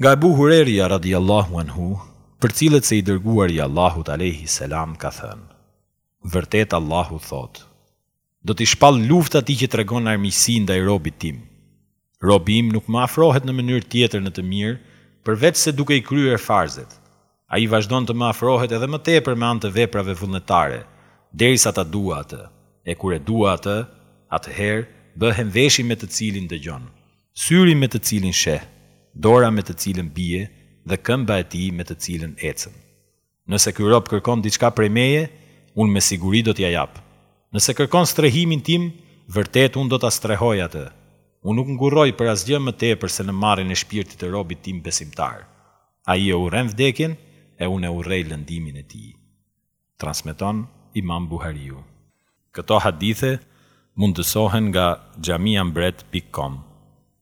Nga Ebu Hurerja radijallahu anhu, përcillet se i Dërguari i Allahut alejhi selam ka thënë, Vërtet Allahu thotë, Do t'i shpall luftë atij që tregon armiqësi ndaj robit tim. Robi im nuk më afrohet në mënyrë tjetër më të mirë, përveçse duke i kryer farzet. Ai vazhdon të më afrohet edhe më tepër me anë të veprave vullnetare, derisa ta dua atë, e kur e dua atë, atëherë, bëhem veshi me të cilin dëgjon. Syri me të cilin sheh, dora me të cilën bie dhe këmba e tij me të cilën ecën. Nëse ky rob kërkon diçka prej meje, unë me siguri do t'ia jap. Nëse kërkon strehimin tim, vërtet unë do ta strehoj atë. Unë nuk ngurroj për asgjë më tepër se në marrjen e shpirtit të robit tim besimtar. Ai e urren vdekjen e unë e urrej lëndimin e tij. transmeton Imam Buhariu. Këto hadithe mundësohen nga xhamiambret pik kom.